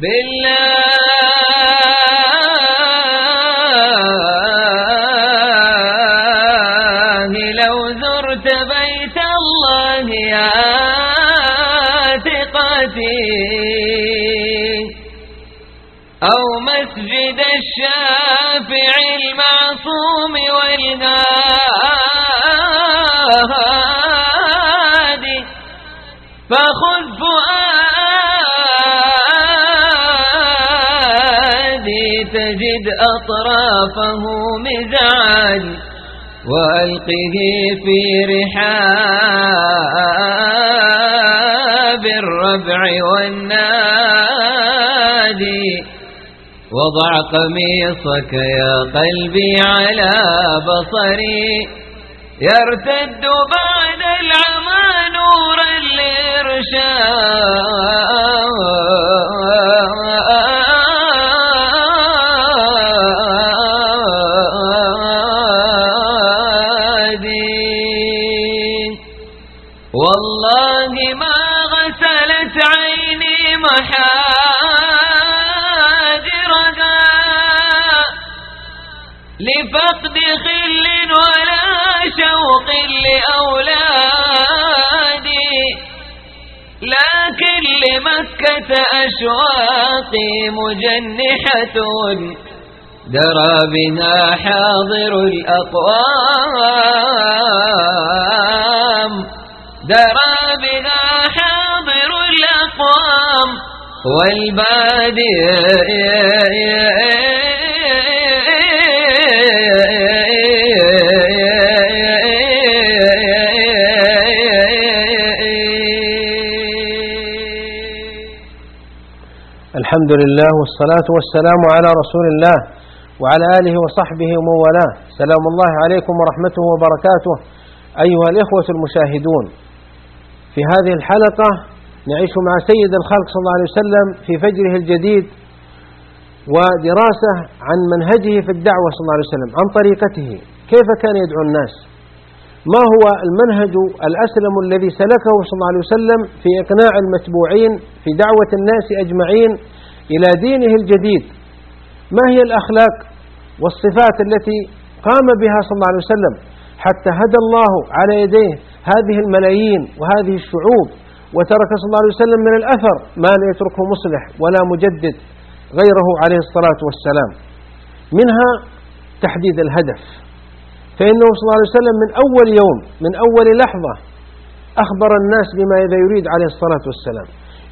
بالله. تجد أطرافه مزعاج وألقه في رحاب الربع والنادي وضع قميصك يا قلبي على بصري يرتد بعد العمى نورا للإرشاد لمكة أشواقي مجنحة درى بها حاضر الأقوام. درى بها حاضر الأقوام. والبادئ الحمد لله والصلاة والسلام على رسول الله وعلى آله وصحبه ومن والاه. سلام الله عليكم ورحمته وبركاته. أيها الإخوة المشاهدون في هذه الحلقة نعيش مع سيد الخلق صلى الله عليه وسلم في فجره الجديد ودراسة عن منهجه في الدعوة صلى الله عليه وسلم عن طريقته كيف كان يدعو الناس ما هو المنهج الأسلم الذي سلكه صلى الله عليه وسلم في إقناع المتبوعين في دعوة الناس أجمعين إلى دينه الجديد. ما هي الأخلاق والصفات التي قام بها صلى الله عليه وسلم حتى هدى الله على يديه هذه الملايين وهذه الشعوب وترك صلى الله عليه وسلم من الأثر ما لا يتركه مصلح ولا مجدد غيره عليه الصلاة والسلام. منها تحديد الهدف. فإنه صلى الله عليه وسلم من أول يوم من أول لحظة أخبر الناس بما إذا يريد عليه الصلاة والسلام.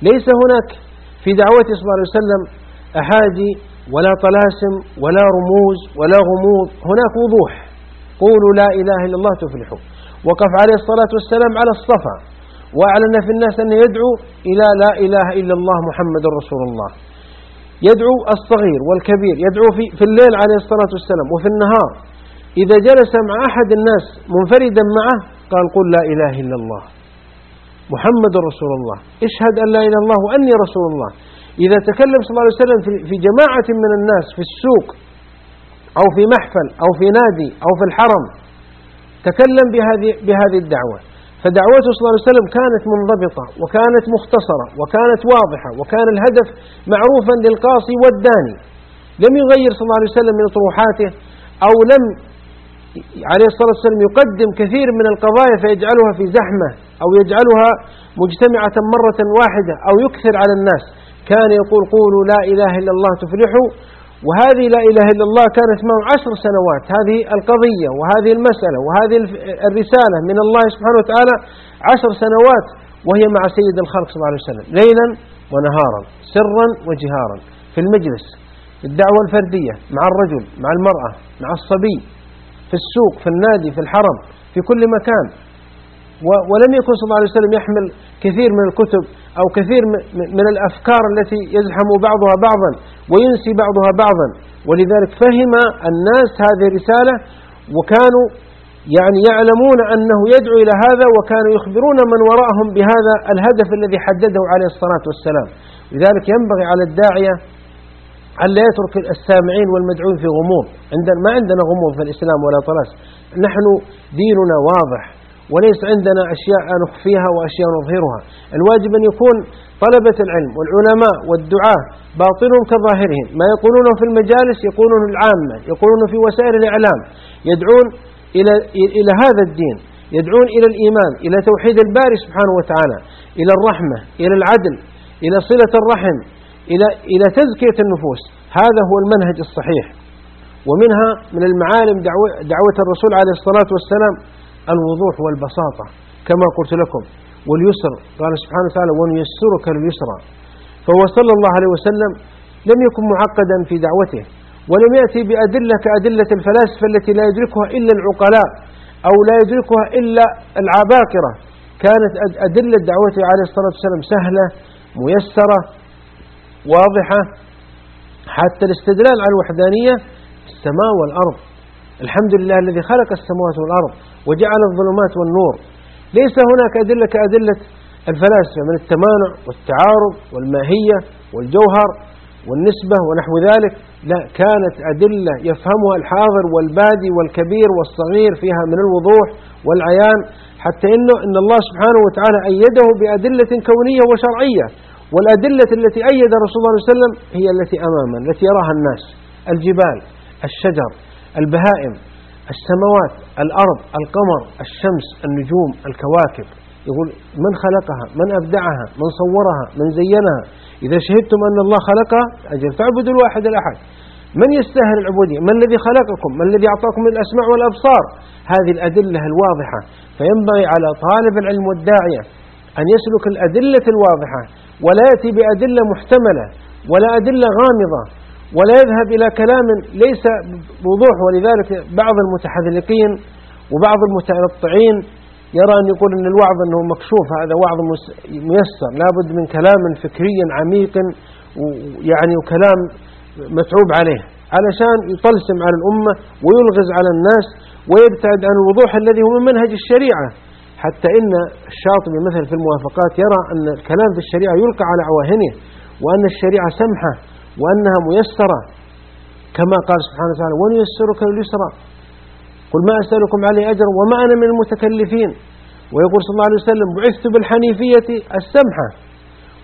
ليس هناك في دعوته صلى الله عليه وسلم أحاجي ولا طلاسم ولا رموز ولا غموض. هناك وضوح. قولوا لا إله إلا الله تفلحوا. وقف عليه الصلاة والسلام على الصفا. وأعلن في الناس أنه يدعو إلى لا إله إلا الله محمد رسول الله. يدعو الصغير والكبير. يدعو في, في الليل عليه الصلاة والسلام. وفي النهار. إذا جلس مع أحد الناس منفردا معه قال قل لا إله إلا الله. محمد رسول الله. اشهد أن لا إله إلا الله وأني رسول الله. إذا تكلم صلى الله عليه وسلم في جماعة من الناس في السوق أو في محفل أو في نادي أو في الحرم تكلم بهذه, بهذه الدعوة. فدعوته صلى الله عليه وسلم كانت منضبطة وكانت مختصرة وكانت واضحة وكان الهدف معروفا للقاصي والداني. لم يغير صلى الله عليه وسلم من طروحاته أو لم عليه الصلاة والسلام يقدم كثير من القضايا فيجعلها في زحمة أو يجعلها مجتمعة مرة واحدة أو يكثر على الناس. كان يقول قولوا لا إله إلا الله تفلحوا وهذه لا إله إلا الله كانت معه عشر سنوات. هذه القضية وهذه المسألة وهذه الرسالة من الله سبحانه وتعالى عشر سنوات وهي مع سيد الخلق صلى الله عليه وسلم. ليلا ونهارا سرا وجهارا. في المجلس الدعوة الفردية مع الرجل مع المرأة مع الصبي في السوق في النادي في الحرم في كل مكان. ولم يكن صلى الله عليه وسلم يحمل كثير من الكتب أو كثير من الأفكار التي يزحم بعضها بعضا وينسي بعضها بعضا. ولذلك فهم الناس هذه الرسالة وكانوا يعني يعلمون أنه يدعو إلى هذا وكانوا يخبرون من وراءهم بهذا الهدف الذي حدده عليه الصلاة والسلام. لذلك ينبغي على الداعية أن لا يترك السامعين والمدعوين في غموض. عندنا ما عندنا غموض في الإسلام ولا طلاس نحن ديننا واضح وليس عندنا أشياء نخفيها وأشياء نظهرها. الواجب أن يكون طلبة العلم والعلماء والدعاة باطنهم كظاهرهم. ما يقولونه في المجالس يقولون العامة يقولون في وسائل الإعلام. يدعون إلى, إلى هذا الدين. يدعون إلى الإيمان إلى توحيد الباري سبحانه وتعالى إلى الرحمة إلى العدل إلى صلة الرحم. إلى, إلى تزكية النفوس. هذا هو المنهج الصحيح. ومنها من المعالم دعوة الرسول عليه الصلاة والسلام الوضوح والبساطة كما قلت لكم. واليسر قال سبحانه وتعالى ونيسرك لليسرى فهو صلى الله عليه وسلم لم يكن معقدا في دعوته ولم يأتي بأدلة كأدلة الفلاسفة التي لا يدركها إلا العقلاء أو لا يدركها إلا العباقرة. كانت أدلة دعوته عليه الصلاة والسلام سهلة ميسرة واضحة حتى الاستدلال على الوحدانية السماء والأرض. الحمد لله الذي خلق السماوات والأرض وجعل الظلمات والنور. ليس هناك أدلة كأدلة الفلاسفة من التمانع والتعارض والماهية والجوهر والنسبة ونحو ذلك. لا كانت أدلة يفهمها الحاضر والبادي والكبير والصغير فيها من الوضوح والعيان حتى إنه إن الله سبحانه وتعالى أيده بأدلة كونية وشرعية. والأدلة التي أيد رسول الله صلى الله عليه وسلم هي التي أمامنا التي يراها الناس الجبال الشجر البهائم السماوات الأرض القمر الشمس النجوم الكواكب. يقول من خلقها؟ من أبدعها؟ من صورها؟ من زينها؟ إذا شهدتم أن الله خلقها أجل فاعبدوا الواحد الأحد. من يستاهل العبودية؟ من الذي خلقكم؟ من الذي أعطاكم الأسماع والأبصار؟ هذه الأدلة الواضحة. فينبغي على طالب العلم والداعية أن يسلك الأدلة الواضحة. ولا يأتي بأدلة محتملة ولا أدلة غامضة ولا يذهب إلى كلام ليس بوضوح. ولذلك بعض المتحذلقين وبعض المتنطعين يرى أن يقول أن الوعظ أنه مكشوف هذا وعظ ميسر. لابد من كلام فكري عميق يعني وكلام متعوب عليه علشان يطلسم على الأمة ويلغز على الناس ويبتعد عن الوضوح الذي هو من منهج الشريعة. حتى إن الشاطبي مثلا في الموافقات يرى أن الكلام في الشريعة يلقى على عواهنه وأن الشريعة سمحة وأنها ميسرة كما قال سبحانه وتعالى ونيسرك لليسرى قل ما أسألكم عليه أجر وما أنا من المتكلفين. ويقول صلى الله عليه وسلم بعثت بالحنيفية السمحة.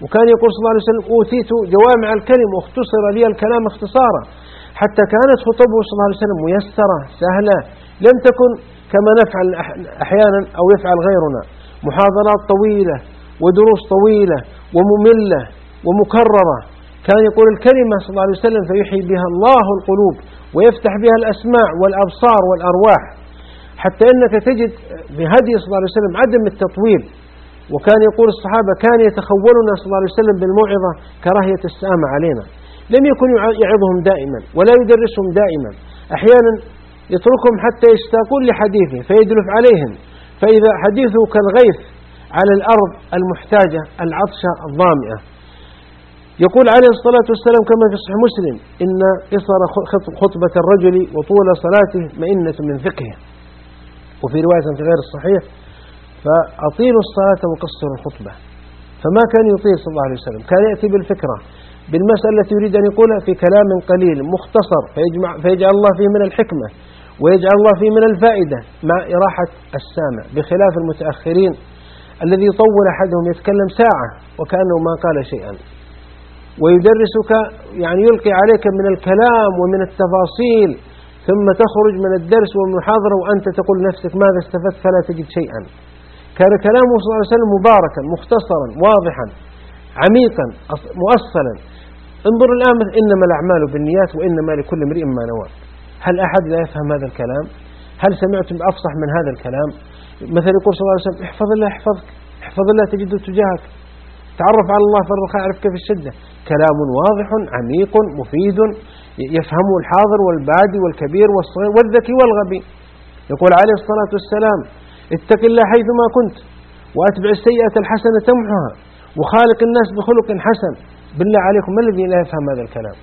وكان يقول صلى الله عليه وسلم أوتيت جوامع الكلم واختصر لي الكلام اختصارا. حتى كانت خطبه صلى الله عليه وسلم ميسرة سهلة لم تكن كما نفعل أحيانا أو يفعل غيرنا. محاضرات طويلة ودروس طويلة ومملة ومكررة كان يقول الكلمة صلى الله عليه وسلم فيحيي بها الله القلوب ويفتح بها الأسماع والأبصار والأرواح. حتى أنك تجد بهدي صلى الله عليه وسلم عدم التطويل. وكان يقول الصحابة كان يتخولنا صلى الله عليه وسلم بالموعظة كراهية السامة علينا. لم يكن يعظهم دائما ولا يدرسهم دائما. أحيانا يتركهم حتى يشتاقون لحديثه فيدلف عليهم. فإذا حديثه كالغيث على الأرض المحتاجة العطشة الظامئة. يقول عليه الصلاة والسلام كما في صحيح مسلم إن قصر خطبة الرجل وطول صلاته مئنة من فقهه. وفي رواية في غير الصحيح فأطيلوا الصلاة وقصروا الخطبة. فما كان يطيل صلى الله عليه وسلم؟ كان يأتي بالفكرة بالمسألة التي يريد أن يقولها في كلام قليل مختصر فيجمع فيجعل الله فيه من الحكمة. ويجعل الله فيه من الفائدة مع إراحة السامع بخلاف المتأخرين الذي يطول أحدهم يتكلم ساعة وكأنه ما قال شيئا. ويدرسك يعني يلقي عليك من الكلام ومن التفاصيل ثم تخرج من الدرس والمحاضرة وأنت تقول نفسك ماذا استفدت؟ فلا تجد شيئا. كان كلامه صلى الله عليه وسلم مباركا مختصرا واضحا عميقا مؤصلا. انظر الآن إنما الأعمال بالنيات وإنما لكل امرئ ما نوى. هل أحد لا يفهم هذا الكلام؟ هل سمعتم أفصح من هذا الكلام؟ مثل يقول صلى الله عليه وسلم احفظ الله يحفظك احفظ الله تجده تجاهك تعرف على الله في الرخاء يعرفك في الشدة. كلام واضح عميق مفيد يفهمه الحاضر والبادي والكبير والصغير والذكي والغبي. يقول عليه الصلاة والسلام اتق الله حيثما كنت وأتبع السيئة الحسنة تمحها وخالق الناس بخلق حسن. بالله عليكم من الذي لا يفهم هذا الكلام؟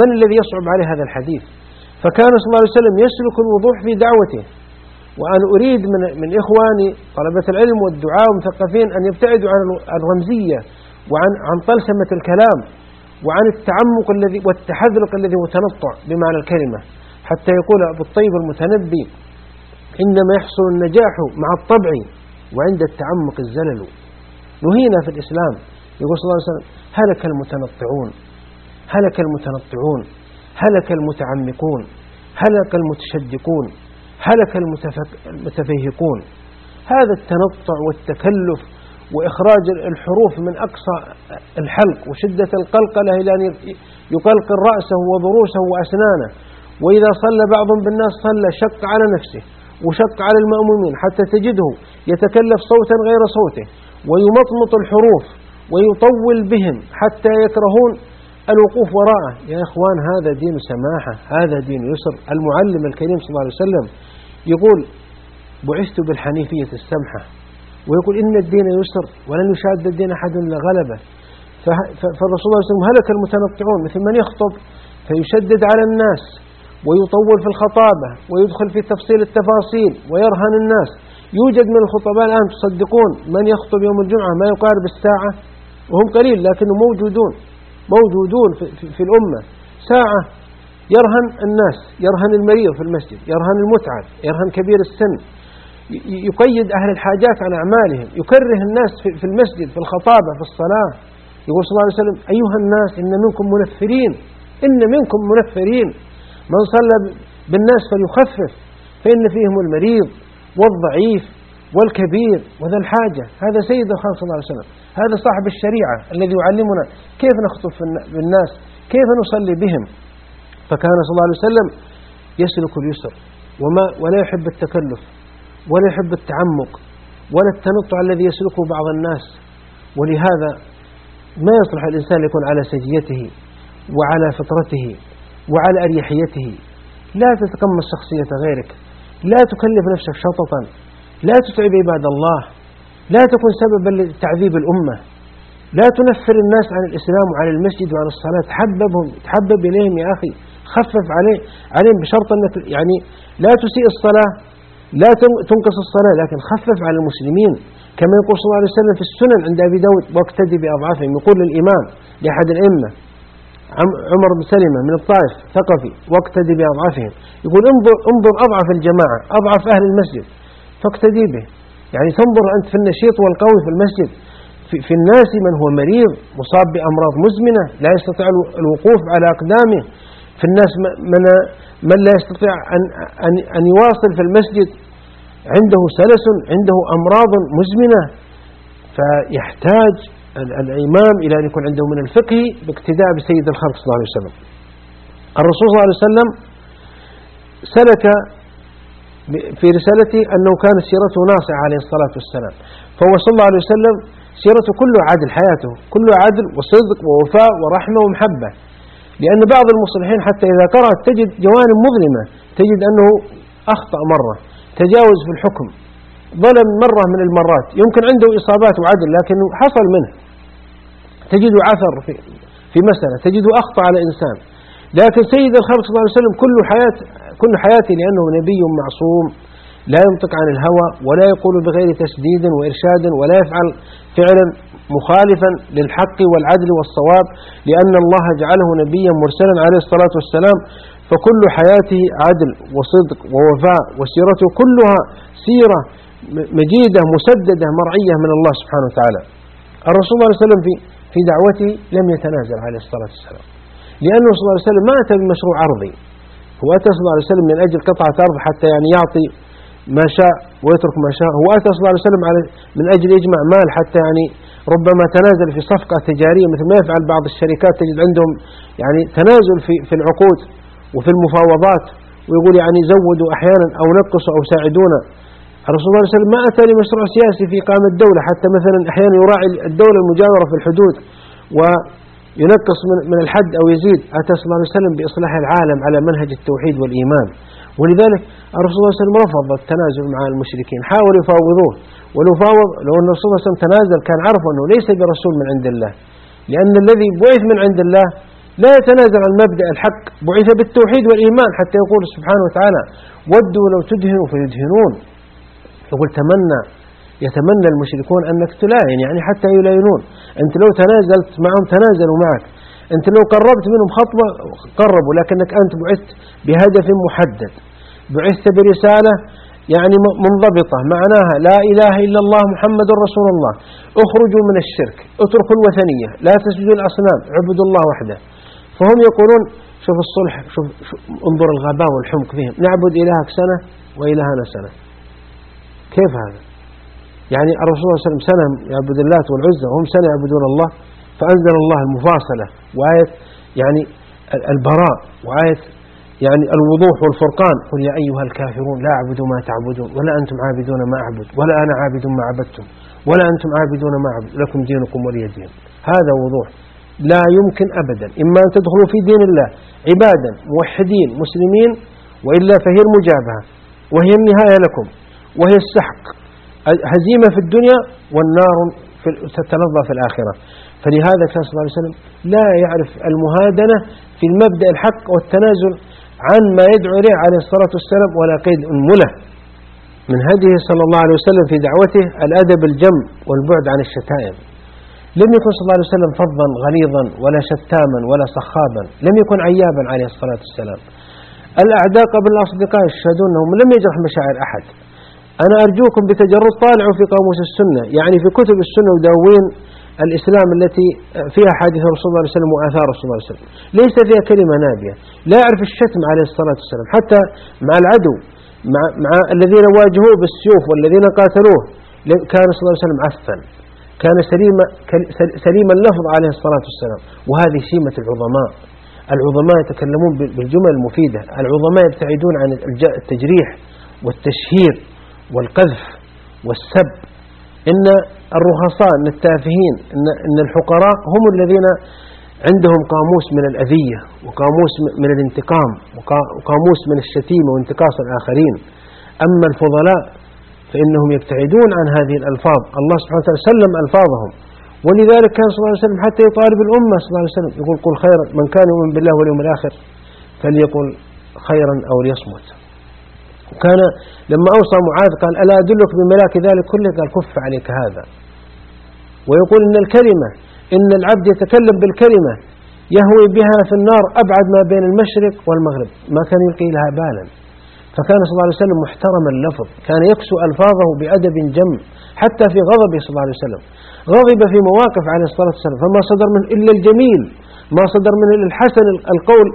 من الذي يصعب عليه هذا الحديث؟ فكان صلى الله عليه وسلم يسلك الوضوح في دعوته. وأنا أريد من, من إخواني طلبة العلم والدعاء والمثقفين أن يبتعدوا عن الرمزية وعن عن طلسمة الكلام وعن التعمق الذي والتحذلق الذي متنطع بمعنى الكلمة. حتى يقول أبو الطيب المتنبي إنما يحصل النجاح مع الطبع وعند التعمق الزلل. نهينا في الإسلام. يقول صلى الله عليه وسلم هلك المتنطعون. هلك المتنطعون. هلك المتعمقون هلك المتشدقون هلك المتفيهقون. هذا التنطع والتكلف وإخراج الحروف من أقصى الحلق وشدة القلقلة إلى أن يقلقل رأسه وضروسه وأسنانه. وإذا صلى بعض بالناس صلى شق على نفسه وشق على المأمومين حتى تجده يتكلف صوتا غير صوته ويمطمط الحروف ويطول بهم حتى يكرهون الوقوف وراءه. يا إخوان هذا دين سماحة هذا دين يسر. المعلم الكريم صلى الله عليه وسلم يقول بعثت بالحنيفية السمحة ويقول إن الدين يسر ولن يشاد الدين أحد إلا غلبه فالرسول صلى الله عليه وسلم هلك المتنطعون. مثل من يخطب فيشدد على الناس ويطول في الخطابة ويدخل في تفصيل التفاصيل ويرهن الناس. يوجد من الخطباء الآن تصدقون من يخطب يوم الجمعة ما يقارب الساعة وهم قليل لكنهم موجودون. موجودون في, الأمة. ساعة يرهن الناس يرهن المريض في المسجد يرهن المتعب يرهن كبير السن. يقيد أهل الحاجات عن أعمالهم يكره الناس في المسجد في الخطابة في الصلاة. يقول صلى الله عليه وسلم أيها الناس إن منكم منفرين. إن منكم منفرين. من صلى بالناس فليخفف فإن فيهم المريض والضعيف. والكبير وذا الحاجة. هذا سيد الخلق صلى الله عليه وسلم. هذا صاحب الشريعة الذي يعلمنا كيف نخطب بالناس كيف نصلي بهم. فكان صلى الله عليه وسلم يسلك اليسر وما ولا يحب التكلف ولا يحب التعمق ولا التنطع الذي يسلكه بعض الناس. ولهذا ما يصلح الإنسان يكون على سجيته وعلى فطرته وعلى أريحيته. لا تتقمص شخصية غيرك. لا تكلف نفسك شططا. لا تتعب عباد الله. لا تكن سببا لتعذيب الأمة. لا تنفر الناس عن الإسلام وعن المسجد وعن الصلاة. تحببهم تحبب إليهم يا أخي. خفف عليه عليهم بشرط أنك يعني لا تسيء الصلاة لا تنقص الصلاة لكن خفف على المسلمين. كما يقول صلى الله عليه وسلم في السنن عند أبي داود واقتدي بأضعافهم. يقول للإمام لأحد الأئمة عمر بن سلمة من الطائف ثقفي واقتدي بأضعافهم. يقول انظر, انظر أضعف الجماعة أضعف أهل المسجد. فاقتدي به يعني تنظر أنت في النشيط والقوي في المسجد. في, في الناس من هو مريض مصاب بأمراض مزمنة لا يستطيع الوقوف على أقدامه. في الناس من, من لا يستطيع أن, أن, أن يواصل في المسجد. عنده سلس عنده أمراض مزمنة. فيحتاج الإمام إلى أن يكون عنده من الفقه باقتداء بسيد الخلق صلى الله عليه وسلم. الرسول صلى الله عليه وسلم سلك في رسالته أنه كانت سيرته ناصعة عليه الصلاة والسلام. فهو صلى الله عليه وسلم سيرته كلها عدل حياته كلها عدل وصدق ووفاء ورحمة ومحبة. لأن بعض المصلحين حتى إذا قرأت تجد جوانب مظلمة تجد أنه أخطأ مرة تجاوز في الحكم ظلم مرة من المرات. يمكن عنده إصابات وعدل لكنه حصل منه. تجد عثر في, في مسألة تجد أخطأ على إنسان. لكن سيد الخلق صلى الله عليه وسلم كل حياة كل حياته لأنه نبي معصوم لا ينطق عن الهوى ولا يقول بغير تسديد وإرشاد ولا يفعل فعلا مخالفا للحق والعدل والصواب لأن الله جعله نبيا مرسلا عليه الصلاة والسلام فكل حياته عدل وصدق ووفاء وسيرته كلها سيرة مجيدة مسددة مرعية من الله سبحانه وتعالى. الرسول صلى الله عليه وسلم في في دعوته لم يتنازل عليه الصلاة والسلام لأنه صلى الله عليه وسلم ما أتى بمشروع عرضي هو أتى صلى الله عليه وسلم من أجل قطعة أرض حتى يعني يعطي ما شاء ويترك ما شاء. هو أتى صلى الله عليه وسلم من أجل يجمع مال حتى يعني ربما تنازل في صفقة تجارية مثل ما يفعل بعض الشركات تجد عندهم يعني تنازل في في العقود وفي المفاوضات ويقول يعني زودوا أحيانا أو نقصوا أو ساعدونا. الرسول صلى الله عليه وسلم ما أتى لمشروع سياسي في إقامة الدولة حتى مثلا أحيانا يراعي الدولة المجاورة في الحدود وينقص من من الحد أو يزيد. أتى صلى الله عليه وسلم بإصلاح العالم على منهج التوحيد والإيمان. ولذلك الرسول صلى الله عليه وسلم رفض التنازل مع المشركين. حاولوا يفاوضوه. ولو فاوض لو أن الرسول صلى الله عليه وسلم تنازل كان عرفوا أنه ليس برسول من عند الله. لأن الذي بعث من عند الله لا يتنازل عن مبدأ الحق. بعث بالتوحيد والإيمان حتى يقول سبحانه وتعالى ودوا لو تدهنوا فيدهنون. يقول تمنى. يتمنى المشركون أنك تلاين يعني حتى يلاينون أنت لو تنازلت معهم تنازلوا معك. أنت لو قربت منهم خطوة قربوا لكنك أنت بعثت بهدف محدد. بعثت برسالة يعني منضبطة معناها لا إله إلا الله محمد رسول الله. اخرجوا من الشرك اتركوا الوثنية لا تسجدوا الأصنام عبدوا الله وحده. فهم يقولون شوف الصلح شوف, شوف انظر الغباء والحمق فيهم نعبد إلهك سنة وإلهنا سنة. كيف هذا؟ يعني الرسول صلى الله عليه وسلم سنة يعبد اللات والعزة وهم سنة يعبدون الله فأنزل الله المفاصلة وآية يعني البراء وآية يعني الوضوح والفرقان قل يا أيها الكافرون لا أعبد ما تعبدون ولا أنتم عابدون ما أعبد ولا أنا عابد ما عبدتم ولا أنتم عابدون ما عبد لكم دينكم ولي دين. هذا وضوح لا يمكن أبدا إما أن تدخلوا في دين الله عبادا موحدين مسلمين وإلا فهي المجابهة وهي النهاية لكم وهي السحق. هزيمة في الدنيا والنار تتلظى في الآخرة. فلهذا كان صلى الله عليه وسلم لا يعرف المهادنة في المبدأ الحق والتنازل عن ما يدعو إليه عليه الصلاة والسلام ولا قيد أنملة. من هديه صلى الله عليه وسلم في دعوته الأدب الجم والبعد عن الشتائم. لم يكن صلى الله عليه وسلم فظا غليظا ولا شتاما ولا صخابا. لم يكن عيابا عليه الصلاة والسلام. الأعداء قبل الأصدقاء يشهدون أنهم لم يجرح مشاعر أحد. أنا أرجوكم بتجرد طالعوا في قاموس السنة يعني في كتب السنة ودواوين الإسلام التي فيها حادث رسول الله صلى الله عليه وسلم وآثار رسول الله صلى الله عليه وسلم. ليس فيها كلمة نابية لا يعرف الشتم عليه الصلاة والسلام. حتى مع العدو مع, مع الذين واجهوه بالسيوف والذين قاتلوه كان صلى الله عليه وسلم عفا كان سليم, سليم اللفظ عليه الصلاة والسلام. وهذه سيمة العظماء. العظماء يتكلمون بالجمل المفيدة. العظماء يبتعدون عن التجريح والتشهير. والقذف والسب إن الرخصاء إن التافهين إن, الحقراء هم الذين عندهم قاموس من الأذية وقاموس من الانتقام وقاموس من الشتيمة وانتقاص الآخرين. أما الفضلاء فإنهم يبتعدون عن هذه الألفاظ. الله سبحانه وتعالى سلم ألفاظهم. ولذلك كان صلى الله عليه وسلم حتى يطالب الأمة صلى الله عليه وسلم يقول قل خيرا من كان يؤمن بالله واليوم الآخر فليقل خيرا أو ليصمت. وكان لما أوصى معاذ قال ألا أدلك بملاك ذلك كله؟ قال كف عليك هذا. ويقول إن الكلمة إن العبد يتكلم بالكلمة يهوي بها في النار أبعد ما بين المشرق والمغرب. ما كان يلقي لها بالا. فكان صلى الله عليه وسلم محترم اللفظ. كان يكسو ألفاظه بأدب جم حتى في غضبه صلى الله عليه وسلم. غضب في مواقف عليه الصلاة والسلام. فما صدر منه إلا الجميل. ما صدر إلا الحسن القول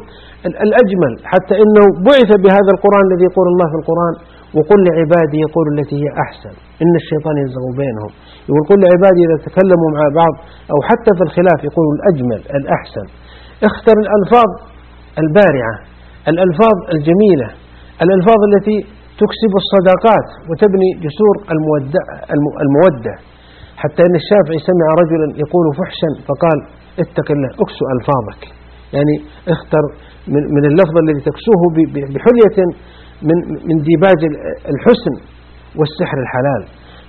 الأجمل حتى إنه بعث بهذا القرآن الذي يقول الله في القرآن وقل لعبادي يقول التي هي أحسن. إن الشيطان ينزغ بينهم. يقول قل لعبادي إذا تكلموا مع بعض أو حتى في الخلاف يقول الأجمل الأحسن. اختر الألفاظ البارعة الألفاظ الجميلة الألفاظ التي تكسب الصداقات وتبني جسور المودة. حتى أن الشافعي سمع رجلا يقول فحشا فقال اتق الله. اكسو ألفاظك. يعني اختر من اللفظ الذي تكسوه بحلية من من ديباج الحسن والسحر الحلال.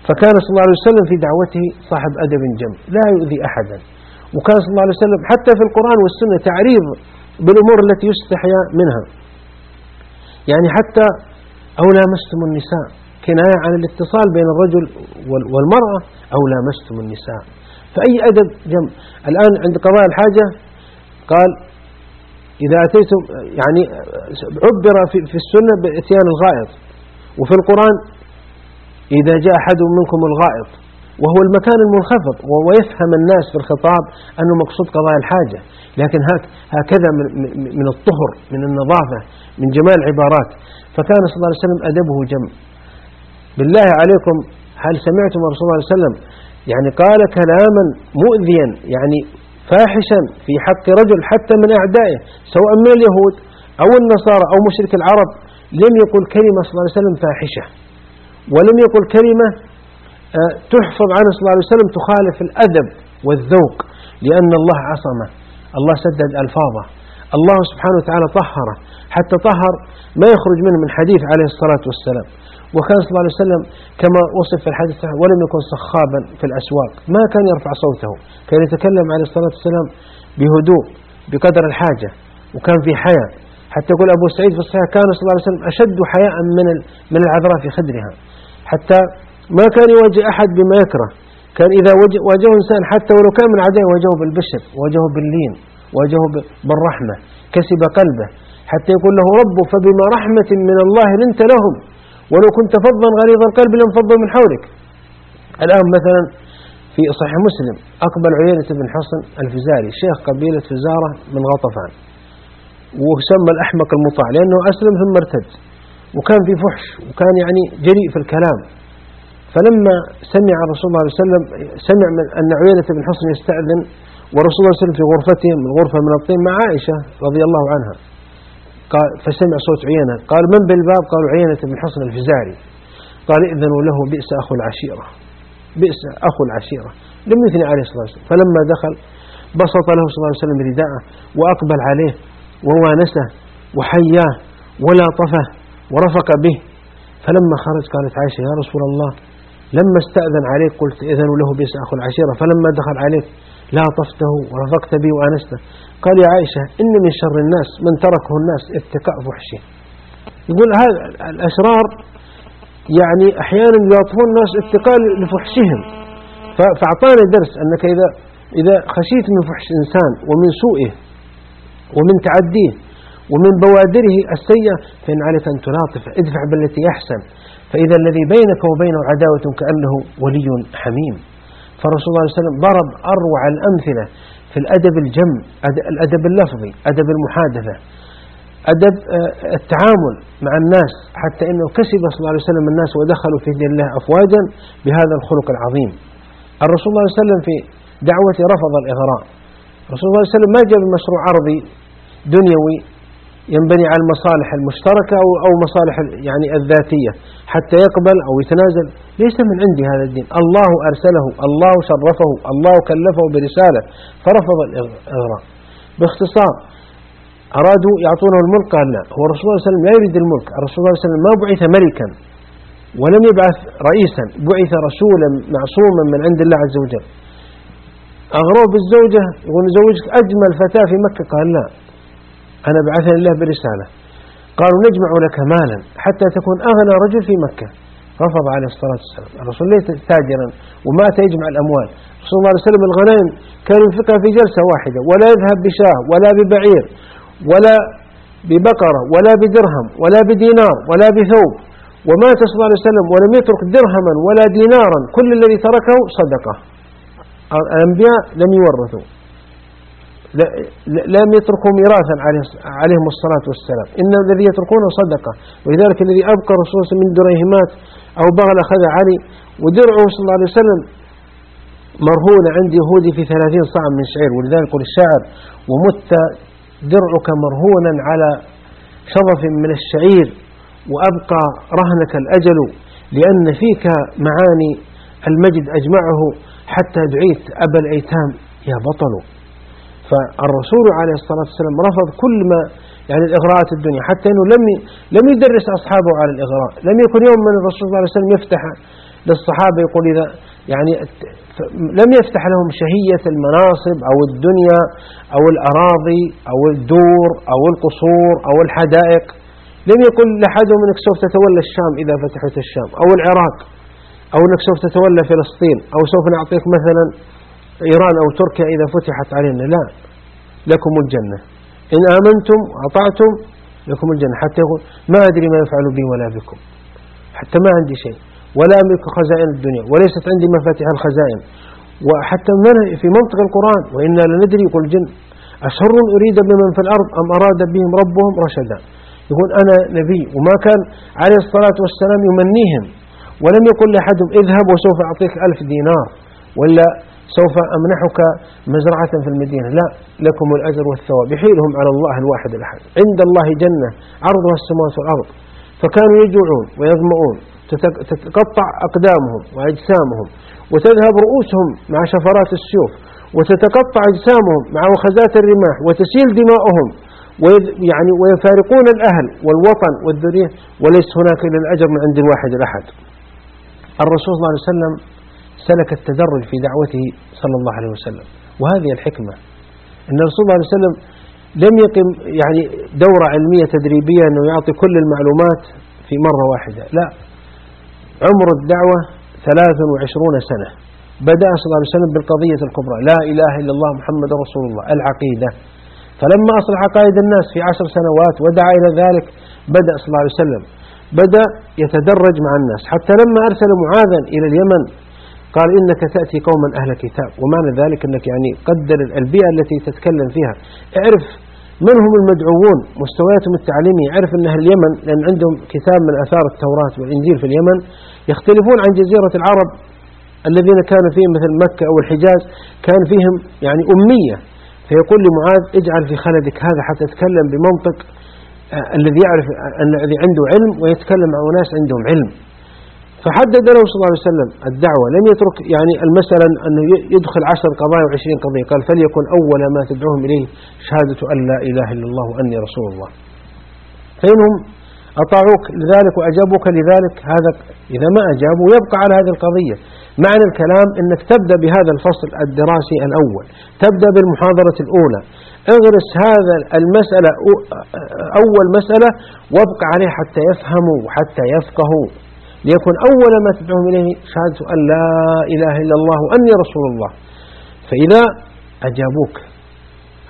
فكان صلى الله عليه وسلم في دعوته صاحب أدب جم. لا يؤذي أحدا. وكان صلى الله عليه وسلم حتى في القرآن والسنة تعريض بالأمور التي يستحيا منها. يعني حتى أو لامستم النساء. كناية عن الاتصال بين الرجل والمرأة أو لامستم النساء. فأي أدب جم. الآن عند قضاء الحاجة قال إذا أتيتم يعني عبر في السنة بإتيان الغائط. وفي القرآن إذا جاء أحد منكم الغائط وهو المكان المنخفض ويفهم الناس في الخطاب أنه مقصود قضاء الحاجة. لكن هكذا من الطهر من النظافة من جمال العبارات. فكان صلى الله عليه وسلم أدبه جم. بالله عليكم هل سمعتم رسول الله صلى الله عليه وسلم يعني قال كلاما مؤذيا يعني فاحشا في حق رجل حتى من أعدائه سواء من اليهود أو النصارى أو مشرك العرب لم يقل كلمة صلى الله عليه وسلم فاحشة ولم يقل كلمة آه، تحفظ عنه صلى الله عليه وسلم تخالف الأدب والذوق لأن الله عصمه الله سدد ألفاظه الله سبحانه وتعالى طهره حتى طهر ما يخرج منه من حديث عليه الصلاة والسلام. وكان صلى الله عليه وسلم كما وصف في الحديث ولم يكن صخابا في الأسواق. ما كان يرفع صوته. كان يتكلم عليه الصلاة والسلام بهدوء بقدر الحاجة وكان في حياة. حتى يقول أبو سعيد في الصحيح كان صلى الله عليه وسلم أشد حياء من من العذراء في خدرها. حتى ما كان يواجه أحد بما يكره. كان إذا واجهه إنسان حتى ولو كان من عدائه واجهه بالبشر واجهه باللين واجهه بالرحمة كسب قلبه. حتى يقول له ربه فبما رحمة من الله لنت لهم. ولو كنت فظا غليظ القلب لانفضوا من حولك. الآن مثلا في صحيح مسلم أقبل عيينة بن حصن الفزاري شيخ قبيلة فزارة من غطفان وسمى الأحمق المطاع لأنه أسلم ثم ارتد وكان في فحش وكان يعني جريء في الكلام. فلما سمع الرسول صلى الله عليه وسلم سمع من أن عيينة بن حصن يستأذن والرسول صلى الله عليه وسلم في غرفته من غرفة من الطين مع عائشة رضي الله عنها. فسمع صوت عيينة قال من بالباب؟ قالوا عيينة بن حصن الفزاري. قال ائذنوا له بئس أخو العشيرة. بئس أخو العشيرة. لم يثني عليه الصلاة والسلام. فلما دخل بسط له صلى الله عليه وسلم رداءه وأقبل عليه ووانسه وحياه ولاطفه ورفق به. فلما خرج قالت عائشة يا رسول الله لما استأذن عليك قلت إذن له بئس أخو العشيرة. فلما دخل عليك لاطفته ورفقت به وأنسته قال يا عائشة إن من شر الناس من تركه الناس اتقاء فحشه يقول هذا الأشرار يعني أحيانا يلاطفون الناس اتقاء لفحشهم. فأعطانا درس أنك إذا إذا خشيت من فحش إنسان ومن سوءه ومن تعديه ومن بوادره السيئة فإن عليك أن تلاطف ادفع بالتي أحسن. فإذا الذي بينك وبينه عداوة كأنه ولي حميم. فالرسول صلى الله عليه وسلم ضرب أروع الأمثلة في الأدب الجم الأدب اللفظي أدب المحادثة أدب آه، التعامل مع الناس حتى أنه كسب صلى الله عليه وسلم الناس ودخلوا في دين الله أفواجا بهذا الخلق العظيم. الرسول صلى الله عليه وسلم في دعوته رفض الإغراء. الرسول صلى الله عليه وسلم ما جاء بمشروع عرضي دنيوي ينبني على المصالح المشتركة أو أو مصالح يعني الذاتية حتى يقبل أو يتنازل. ليس من عندي هذا الدين. الله أرسله الله شرفه الله كلفه برسالة فرفض الإغراء. باختصار أرادوا يعطونه الملك؟ قال لا. هو الرسول صلى الله عليه وسلم لا يريد الملك. الرسول صلى الله عليه وسلم ما بعث ملكا ولم يبعث رئيسا. بعث رسولا معصوما من عند الله عز وجل. أغروه بالزوجة يقول زوجك أجمل فتاة في مكة؟ قال لا. أنا بعثني الله برسالة. قالوا نجمع لك مالا حتى تكون أغنى رجل في مكة. رفض عليه الصلاة والسلام. الرسول ليس تاجرا وما يجمع الأموال. صلى الله عليه وسلم الغنائم كان ينفقها في جلسة واحدة. ولا يذهب بشاه ولا ببعير ولا ببقرة ولا بدرهم ولا بدينار ولا بثوب. ومات صلى الله عليه وسلم ولم يترك درهما ولا دينارا. كل الذي تركه صدقة. الأنبياء لم يورثوا. لم يتركوا ميراثا عليهم الصلاة والسلام. إن الذي يتركونه صدقة. ولذلك الذي أبقى الرسول من دريهمات أو بغل أخذ علي ودرعه صلى الله عليه وسلم مرهون عند يهودي في ثلاثين صاع من شعير. ولذلك يقول الشاعر ومت درعك مرهونا على شظف من الشعير وأبقى رهنك الأجل لأن فيك معاني المجد أجمعه حتى دعيت أبا الأيتام يا بطل. فالرسول عليه الصلاة والسلام رفض كل ما يعني الإغراءات الدنيا حتى أنه لم لم يدرس أصحابه على الإغراء. لم يكن يوم من الرسول صلى الله عليه وسلم يفتح للصحابة يقول إذا يعني لم يفتح لهم شهية المناصب أو الدنيا أو الأراضي أو الدور أو القصور أو الحدائق. لم يقل لحدهم أنك سوف تتولى الشام إذا فتحت الشام أو العراق أو أنك سوف تتولى فلسطين أو سوف نعطيك مثلا إيران أو تركيا إذا فتحت علينا. لا لكم الجنة. إن آمنتم أطعتم لكم الجنة. حتى يقول ما أدري ما يفعل بي ولا بكم. حتى ما عندي شيء. ولا أملك خزائن الدنيا وليست عندي مفاتيح الخزائن. وحتى في منطق القرآن وإنا لندري يقول الجن أشر أريد بمن في الأرض أم أراد بهم ربهم رشدا. يقول أنا نبي. وما كان عليه الصلاة والسلام يمنيهم. ولم يقل لأحدهم اذهب وسوف أعطيك ألف دينار. ولا سوف أمنحك مزرعة في المدينة. لا لكم الأجر والثواب. يحيلهم على الله الواحد الأحد. عند الله جنة عرضها السماوات والأرض. فكانوا يجوعون ويظمؤون. تتقطع أقدامهم وأجسامهم. وتذهب رؤوسهم مع شفرات السيوف. وتتقطع أجسامهم مع وخزات الرماح. وتسيل دماؤهم. يعني ويفارقون الأهل والوطن والذرية. وليس هناك إلا الأجر من عند الواحد الأحد. الرسول صلى الله عليه وسلم سلك التدرج في دعوته صلى الله عليه وسلم. وهذه الحكمة. أن الرسول صلى الله عليه وسلم لم يقم يعني دورة علمية تدريبية أنه يعطي كل المعلومات في مرة واحدة. لا. عمر الدعوة 23 سنة. بدأ صلى الله عليه وسلم بالقضية الكبرى. لا إله إلا الله محمد رسول الله. العقيدة. فلما أصلح عقائد الناس في عشر سنوات ودعا إلى ذلك بدأ صلى الله عليه وسلم. بدأ يتدرج مع الناس. حتى لما أرسل معاذا إلى اليمن قال إنك تأتي قوما أهل كتاب. ومعنى ذلك أنك يعني قدر البيئة التي تتكلم فيها. اعرف من هم المدعوون مستوياتهم التعليمية. اعرف أنها اليمن لأن عندهم كتاب من أثار التوراة والإنجيل في اليمن يختلفون عن جزيرة العرب الذين كانوا فيهم مثل مكة أو الحجاز. كان فيهم يعني أمية. فيقول لمعاذ اجعل في خلدك هذا حتى تتكلم بمنطق آه، الذي يعرف الذي عنده علم ويتكلم مع أناس عندهم علم. فحدد له صلى الله عليه وسلم الدعوة. لم يترك يعني المثلا أنه يدخل عشر قضايا وعشرين قضية. قال فليكن أول ما تدعوهم إليه شهادة أن لا إله إلا الله وأني رسول الله. فإنهم أطاعوك لذلك وأجابوك لذلك. هذا إذا ما أجابوا يبقى على هذه القضية. معنى الكلام أنك تبدأ بهذا الفصل الدراسي الأول. تبدأ بالمحاضرة الأولى. اغرس هذا المسألة أول مسألة وابقى عليه حتى يفهموا وحتى يفقهوا. ليكن أول ما تدعوهم إليه شهادة أن لا إله إلا الله وأني رسول الله. فإذا أجابوك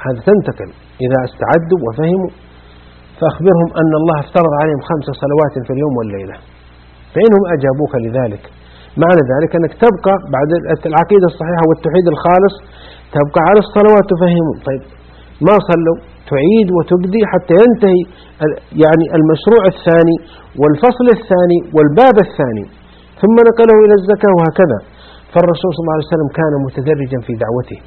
هذا تنتقل إذا استعدوا وفهموا فأخبرهم أن الله افترض عليهم خمس صلوات في اليوم والليلة. فإنهم أجابوك لذلك. معنى ذلك أنك تبقى بعد العقيدة الصحيحة والتوحيد الخالص تبقى على الصلوات تفهمهم طيب ما صلوا؟ تعيد وتبدي حتى ينتهي يعني المشروع الثاني والفصل الثاني والباب الثاني. ثم نقله إلى الزكاة وهكذا. فالرسول صلى الله عليه وسلم كان متدرجا في دعوته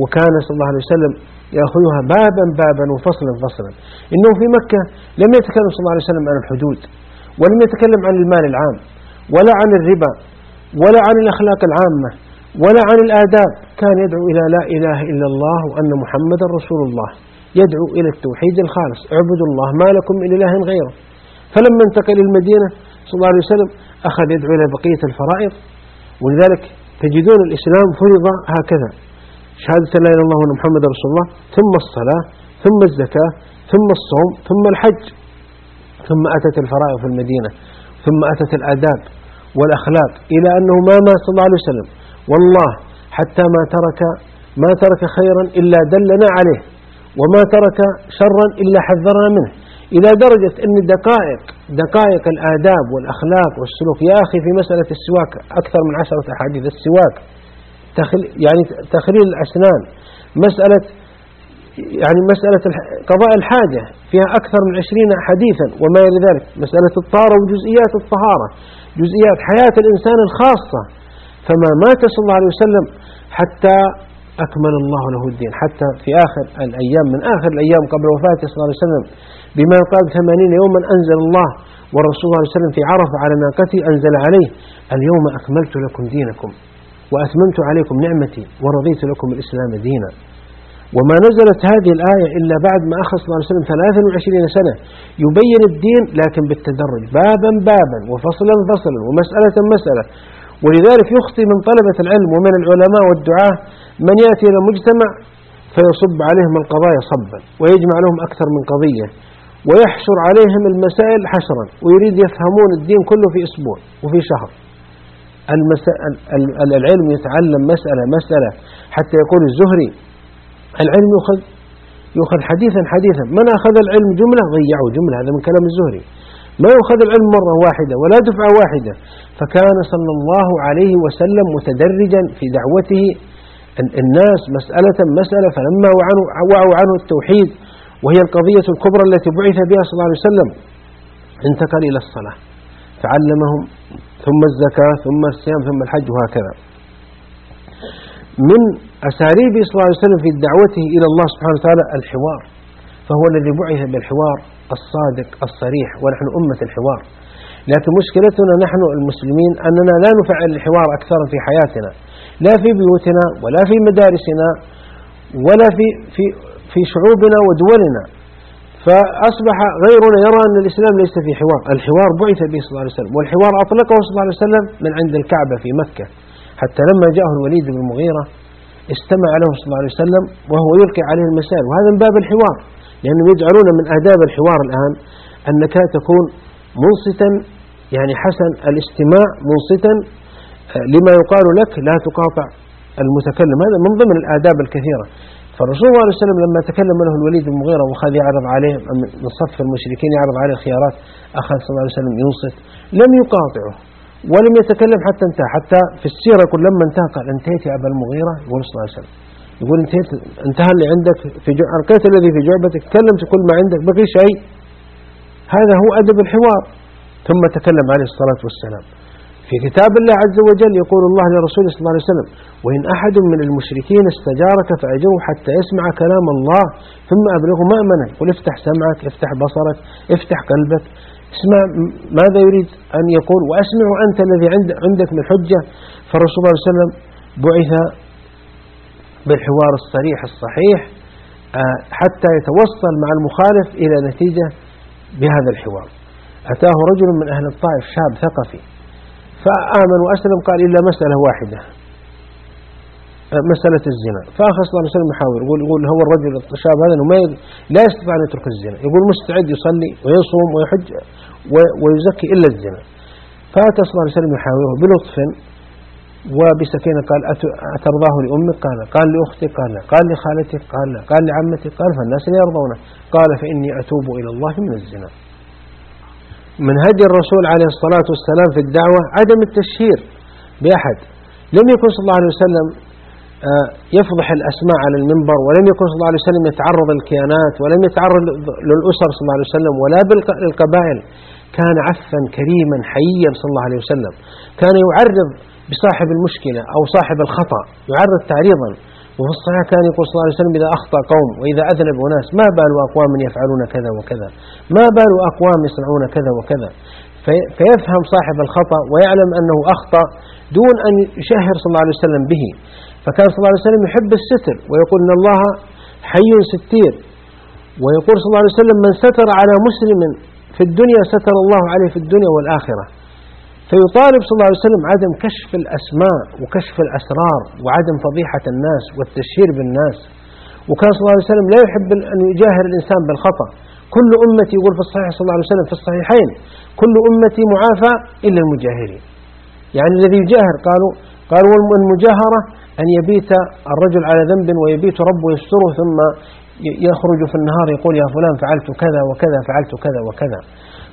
وكان صلى الله عليه وسلم يأخذها بابا بابا وفصلا فصلا. إنه في مكة لم يتكلم صلى الله عليه وسلم عن الحدود ولم يتكلم عن المال العام ولا عن الربا ولا عن الأخلاق العامة ولا عن الآداب. كان يدعو إلى لا إله إلا الله وأن محمدا رسول الله. يدعو إلى التوحيد الخالص. اعبدوا الله ما لكم من إله غيره. فلما انتقل المدينة صلى الله عليه وسلم أخذ يدعو إلى بقية الفرائض. ولذلك تجدون الإسلام فرض هكذا شهادة لا إله إلا الله وأن محمد رسول الله ثم الصلاة ثم الزكاة ثم الصوم ثم الحج. ثم أتت الفرائض في المدينة ثم أتت الآداب والأخلاق إلى أنه ما مات صلى الله عليه وسلم. والله حتى ما ترك ما ترك خيرا إلا دلنا عليه. وما ترك شرا إلا حذرنا منه. إلى درجة أن دقائق دقائق الآداب والأخلاق والسلوك يا أخي في مسألة السواك أكثر من عشرة أحاديث. السواك يعني تخليل الأسنان. مسألة يعني مسألة قضاء الحاجة فيها أكثر من عشرين حديثا وما إلى ذلك. مسألة الطهارة وجزئيات الطهارة جزئيات حياة الإنسان الخاصة. فما مات صلى الله عليه وسلم حتى أكمل الله له الدين. حتى في آخر الأيام من آخر الأيام قبل وفاته صلى الله عليه وسلم بما يقال ثمانين يوما أنزل الله والرسول صلى الله عليه وسلم في عرفة على ناقته أنزل عليه. اليوم أكملت لكم دينكم وأتممت عليكم نعمتي ورضيت لكم الإسلام دينا. وما نزلت هذه الآية إلا بعد ما أخذ صلى الله عليه وسلم 23 سنة. يبين الدين لكن بالتدرج بابا بابا وفصلا فصلا ومسألة مسألة. ولذلك يخطي من طلبة العلم ومن العلماء والدعاة من يأتي إلى مجتمع فيصب عليهم القضايا صبا ويجمع لهم أكثر من قضية ويحشر عليهم المسائل حشرا ويريد يفهمون الدين كله في أسبوع وفي شهر. العلم يتعلم مسألة مسألة حتى يقول الزهري العلم يؤخذ يؤخذ حديثا حديثا. من أخذ العلم جملة؟ ضيعه جملة هذا من كلام الزهري. ما يؤخذ العلم مرة واحدة ولا دفعة واحدة فكان صلى الله عليه وسلم متدرجا في دعوته الناس مسألة مسألة فلما وعوا عنه التوحيد وهي القضية الكبرى التي بعث بها صلى الله عليه وسلم انتقل إلى الصلاة. تعلمهم ثم الزكاة ثم الصيام ثم الحج وهكذا. من أساليب صلى الله عليه وسلم في دعوته إلى الله سبحانه وتعالى الحوار فهو الذي بعث بالحوار الصادق الصريح ونحن أمة الحوار. لكن مشكلتنا نحن المسلمين أننا لا نفعل الحوار أكثر في حياتنا. لا في بيوتنا ولا في مدارسنا ولا في, في, في شعوبنا ودولنا. فأصبح غيرنا يرى أن الإسلام ليس في حوار. الحوار بعث به صلى الله عليه وسلم والحوار أطلقه صلى الله عليه وسلم من عند الكعبة في مكة. حتى لما جاءه الوليد بن المغيرة استمع له صلى الله عليه وسلم وهو يلقي عليه المسائل. وهذا من باب الحوار لأنهم يجعلون من آداب الحوار الآن أنك تكون منصتا يعني حسن الاستماع منصتا لما يقال لك لا تقاطع المتكلم. هذا من ضمن الآداب الكثيرة. فالرسول صلى الله عليه وسلم لما تكلم له الوليد بن المغيرة وأخذ يعرض عليه من صف المشركين يعرض عليه الخيارات أخذ صلى الله عليه وسلم ينصت لم يقاطعه ولم يتكلم حتى انتهى. حتى في السيرة يقول لما انتهى قال انتهيت يا أبا المغيرة يقول صلى الله عليه وسلم. يقول انتهيت انتهى اللي عندك في أركيت الذي في جعبتك تكلمت كل ما عندك بقي شيء. هذا هو أدب الحوار. ثم تكلم عليه الصلاة والسلام. في كتاب الله عز وجل يقول الله لرسوله صلى الله عليه وسلم وإن أحد من المشركين استجارك فأجره حتى يسمع كلام الله ثم أبلغه مأمنة قل افتح سمعك افتح بصرك افتح قلبك. اسمع ماذا يريد أن يقول؟ وأسمع أنت الذي عندك من حجة فالرسول صلى الله عليه وسلم بعث بالحوار الصريح الصحيح آه، حتى يتوصل مع المخالف إلى نتيجة بهذا الحوار. أتاه رجل من أهل الطائف شاب ثقفي. فآمن وأسلم قال إلا مسألة واحدة. مسألة الزنا. فأخذ صلى الله عليه وسلم يحاول يقول يقول هو الرجل الشاب هذا ما لا يستطيع أن يترك الزنا. يقول مستعد يصلي ويصوم ويحج ويزكي إلا الزنا. فأتى صلى الله عليه وسلم يحاوره بلطف وبسكينة قال أترضاه لأمك؟ قال قال لأختك؟ قال لا. قال لخالتك؟ قال لا. قال لعمتك؟ قال فالناس لا يرضونه قال فإني أتوب إلى الله من الزنا. من هدي الرسول عليه الصلاة والسلام في الدعوة عدم التشهير بأحد. لم يكن صلى الله عليه وسلم آه، يفضح الأسماء على المنبر ولم يكن صلى الله عليه وسلم يتعرض الكيانات ولم يتعرض للأسر صلى الله عليه وسلم ولا بالقبائل. كان عفا كريما حييا صلى الله عليه وسلم. كان يعرض بصاحب المشكلة أو صاحب الخطأ يعرض تعريضا. وفي الصحيح كان يقول صلى الله عليه وسلم إذا أخطأ قوم وإذا أذنب أناس ما بال أقوام يفعلون كذا وكذا؟ ما بال أقوام يصنعون كذا وكذا؟ فيفهم صاحب الخطأ ويعلم أنه أخطأ دون أن يشهر صلى الله عليه وسلم به. فكان صلى الله عليه وسلم يحب الستر ويقول إن الله حي ستير. ويقول صلى الله عليه وسلم من ستر على مسلم في الدنيا ستر الله عليه في الدنيا والآخرة. فيطالب صلى الله عليه وسلم عدم كشف الأسماء وكشف الأسرار وعدم فضيحة الناس والتشهير بالناس. وكان صلى الله عليه وسلم لا يحب أن يجاهر الإنسان بالخطأ. كل أمتي يقول في الصحيح صلى الله عليه وسلم في الصحيحين كل أمتي معافى إلا المجاهرين. يعني الذي يجاهر قالوا قالوا والمجاهرة أن يبيت الرجل على ذنب ويبيت ربه يستره ثم يخرج في النهار يقول يا فلان فعلت كذا وكذا فعلت كذا وكذا.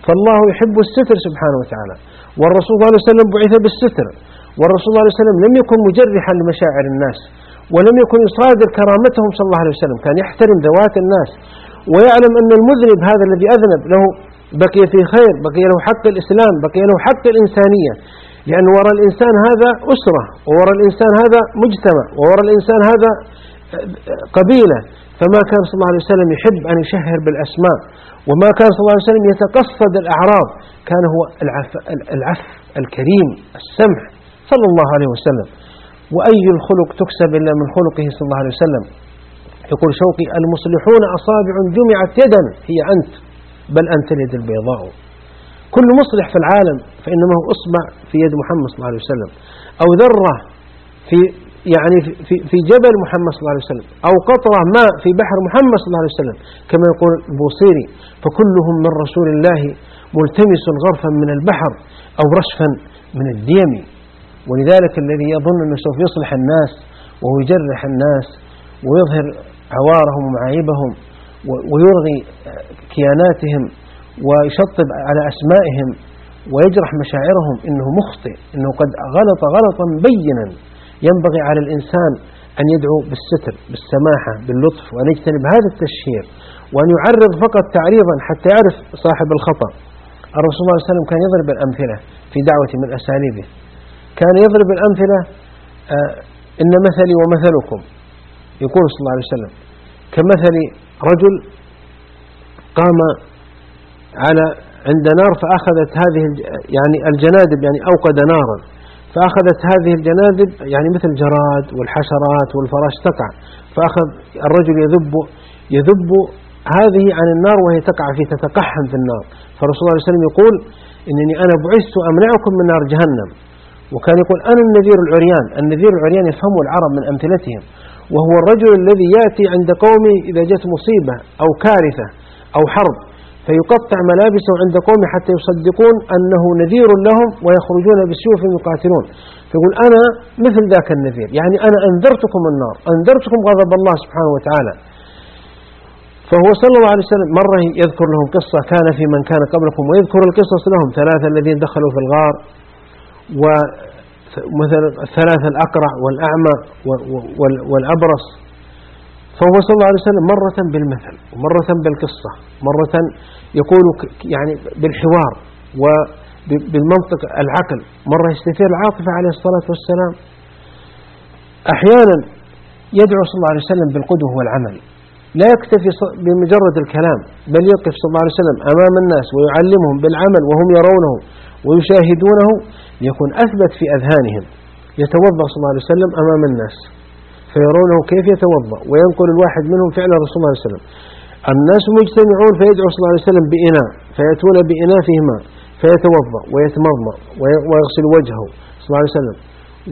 فالله يحب الستر سبحانه وتعالى. والرسول صلى الله عليه وسلم بعث بالستر. والرسول صلى الله عليه وسلم لم يكن مجرحا لمشاعر الناس ولم يكن يصادر كرامتهم صلى الله عليه وسلم كان يحترم ذوات الناس ويعلم أن المذنب هذا الذي أذنب له بقي في خير بقي له حق الإسلام بقي له حق الإنسانية. لأن وراء الإنسان هذا أسرة ووراء الإنسان هذا مجتمع ووراء الإنسان هذا قبيلة. فما كان صلى الله عليه وسلم يحب أن يشهر بالأسماء. وما كان صلى الله عليه وسلم يتقصد الأعراض كان هو العف, العف الكريم السمح صلى الله عليه وسلم. وأي الخلق تكسب إلا من خلقه صلى الله عليه وسلم؟ يقول شوقي المصلحون أصابع جمعت يدا هي أنت بل أنت اليد البيضاء. كل مصلح في العالم فإنما هو أصبع في يد محمد صلى الله عليه وسلم. أو ذرة في يعني في جبل محمد صلى الله عليه وسلم أو قطرة ماء في بحر محمد صلى الله عليه وسلم كما يقول البوصيري فكلهم من رسول الله ملتمس غرفا من البحر أو رشفا من الديم. ولذلك الذي يظن أنه سوف يصلح الناس وهو يجرح الناس ويظهر عوارهم ومعايبهم ويرغي كياناتهم ويشطب على أسمائهم ويجرح مشاعرهم إنه مخطئ إنه قد غلط غلطا بينا. ينبغي على الإنسان أن يدعو بالستر بالسماحة باللطف وأن يجتنب هذا التشهير وأن يعرض فقط تعريضا حتى يعرف صاحب الخطأ. الرسول صلى الله عليه وسلم كان يضرب الأمثلة في دعوة من أساليبه. كان يضرب الأمثلة آه إن مثلي ومثلكم. يقول صلى الله عليه وسلم كمثل رجل قام على عند نار فأخذت هذه يعني الجنادب يعني أوقد نارا. فأخذت هذه الجنادب يعني مثل جراد والحشرات والفراش تقع. فأخذ الرجل يذب يذب هذه عن النار وهي تقع في تتقحم في النار. فالرسول صلى الله عليه وسلم يقول إنني أنا بعثت أمنعكم من نار جهنم. وكان يقول أنا النذير العريان. النذير العريان يفهمه العرب من أمثلتهم. وهو الرجل الذي يأتي عند قومه إذا جت مصيبة أو كارثة أو حرب. فيقطع ملابسه عند قومه حتى يصدقون أنه نذير لهم ويخرجون بالسيوف يقاتلون. فيقول أنا مثل ذاك النذير يعني أنا أنذرتكم النار أنذرتكم غضب الله سبحانه وتعالى. فهو صلى الله عليه وسلم مرة يذكر لهم قصة كان في من كان قبلكم ويذكر القصص لهم. ثلاثة الذين دخلوا في الغار ومثلا الثلاثة الأقرع والأعمى والأبرص. فهو صلى الله عليه وسلم مرة بالمثل ومرة بالقصة مرة يقول يعني بالحوار وبالمنطق العقل. مرة يستثير العاطفة عليه الصلاة والسلام. أحيانا يدعو صلى الله عليه وسلم بالقدوة والعمل. لا يكتفي بمجرد الكلام بل يقف صلى الله عليه وسلم أمام الناس ويعلمهم بالعمل وهم يرونه ويشاهدونه ليكون أثبت في أذهانهم. يتوضأ صلى الله عليه وسلم أمام الناس. فيرونه كيف يتوضأ وينقل الواحد منهم فعل رسول الله صلى الله عليه وسلم. الناس مجتمعون فيدعو صلى الله عليه وسلم بإناء فيأتون بإناء فيه ماء فيتوضأ ويتمضمض ويغسل وجهه صلى الله عليه وسلم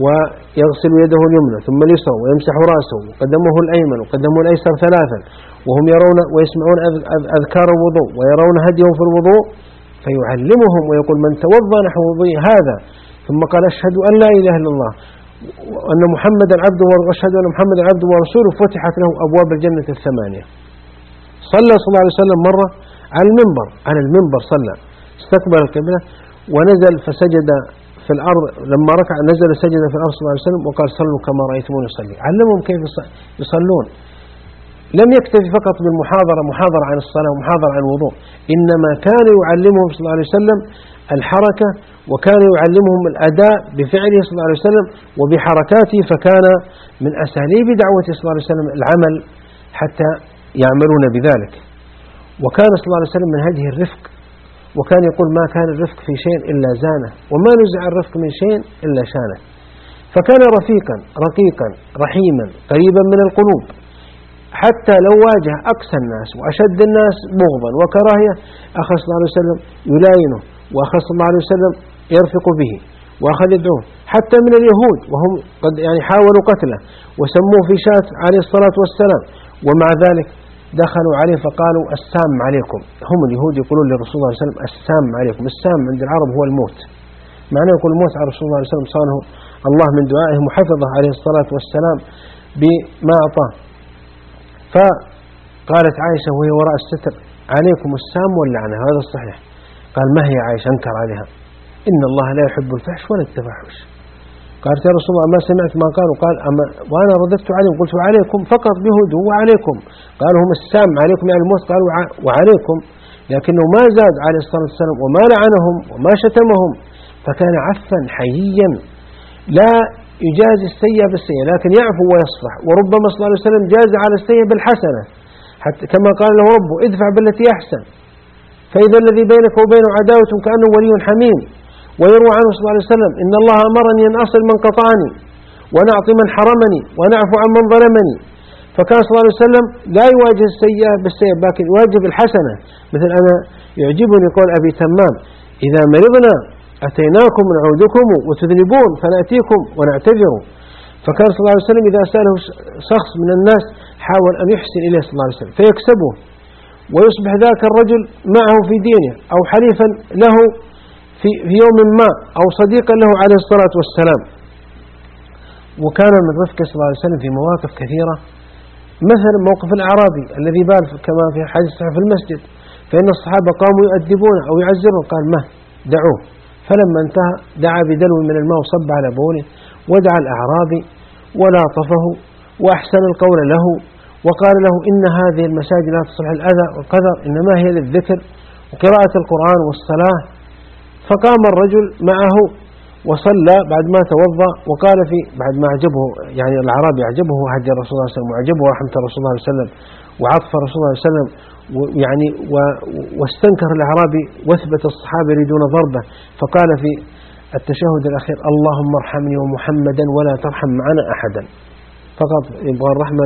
ويغسل يده اليمنى ثم اليسرى ويمسح رأسه وقدمه الأيمن وقدمه الأيسر ثلاثا. وهم يرون ويسمعون أذكار الوضوء ويرون هديهم في الوضوء فيعلمهم ويقول من توضأ نحو وضوء هذا. ثم قال أشهد أن لا إله إلا الله. وأن محمدا عبده وأشهد أن محمدا عبده ورسوله فتحت له أبواب الجنة الثمانية. صلى صلى الله عليه وسلم مرة على المنبر على المنبر صلى. استقبل القبلة ونزل فسجد في الأرض لما ركع نزل سجد في الأرض صلى الله عليه وسلم وقال صلوا كما رأيتمون يصلي. علمهم كيف يصلون. لم يكتفي فقط بالمحاضرة محاضرة عن الصلاة ومحاضرة عن الوضوء. إنما كان يعلمهم صلى الله عليه وسلم الحركة وكان يعلمهم الأداء بفعله صلى الله عليه وسلم وبحركاته فكان من أساليب دعوته صلى الله عليه وسلم العمل حتى يعملون بذلك. وكان صلى الله عليه وسلم من هذه الرفق وكان يقول ما كان الرفق في شيء إلا زانه وما نزع الرفق من شيء إلا شانه. فكان رفيقا رقيقا رحيما قريبا من القلوب. حتى لو واجه أقسى الناس وأشد الناس بغضا وكراهية أخذ صلى الله عليه وسلم يلاينه وأخذ صلى الله عليه وسلم يرفق به وأخذ يدعوه حتى من اليهود وهم قد يعني حاولوا قتله وسموه في شات عليه الصلاة والسلام ومع ذلك دخلوا عليه فقالوا السام عليكم هم اليهود يقولون للرسول صلى الله عليه وسلم السام عليكم السام عند العرب هو الموت معناه يقول الموت على رسول الله صلى الله عليه وسلم صانه الله من دعائه محفظه عليه الصلاة والسلام بما أعطاه فقالت عائشة وهي وراء الستر عليكم السام واللعنة هذا الصحيح قال ما هي عائشة؟ أنكر عليها. إن الله لا يحب الفحش ولا التفحش. قالت يا رسول الله ما سمعت ما قالوا. قال أما وأنا رددت عليهم قلت عليكم فقط بهدوء وعليكم. قالوا هم السام عليكم يعني الموت. قالوا وعليكم. لكنه ما زاد عليه الصلاة والسلام وما لعنهم وما شتمهم فكان عفا حييا. لا يجازي السيئة بالسيئة لكن يعفو ويصفح وربما صلى الله عليه وسلم جاز على السيئة بالحسنة. حتى كما قال له ربه ادفع بالتي أحسن. فإذا الذي بينك وبينه عداوة كأنه ولي حميم. ويروى عنه صلى الله عليه وسلم إن الله أمرني أن أصل من قطعني ونعطي من حرمني ونعفو عن من ظلمني. فكان صلى الله عليه وسلم لا يواجه السيئة بالسيئة لكن يواجه بالحسنة. مثل أنا يعجبني قول أبي تمام إذا مرضنا أتيناكم نعودكم وتذنبون فنأتيكم ونعتذر. فكان صلى الله عليه وسلم إذا سأله شخص من الناس حاول أن يحسن إليه صلى الله عليه وسلم فيكسبه. ويصبح ذاك الرجل معه في دينه أو حليفا له في يوم ما أو صديقا له عليه الصلاة والسلام. وكان من رفقه صلى الله عليه وسلم في مواقف كثيرة. مثلا موقف الأعرابي الذي بال كما في حديث في المسجد فإن الصحابة قاموا يؤدبونه أو يعزرون قال ما دعوه. فلما انتهى دعا بدلو من الماء وصب على بوله ودعا الأعرابي ولاطفه وأحسن القول له وقال له إن هذه المساجد لا تصلح الأذى والقدر إنما هي للذكر وقراءة القرآن والصلاة فقام الرجل معه وصلى بعد ما توضأ وقال في بعد ما أعجبه يعني الأعرابي أعجبه هدي الرسول صلى الله عليه وسلم وأعجبه رحمة الرسول صلى الله عليه وسلم وعطف الرسول صلى الله عليه وسلم يعني واستنكر الأعرابي وأثبت الصحابة يريدون ضربه. فقال في التشهد الأخير اللهم ارحمني ومحمدا ولا ترحم معنا أحدا. فقط يبغى الرحمة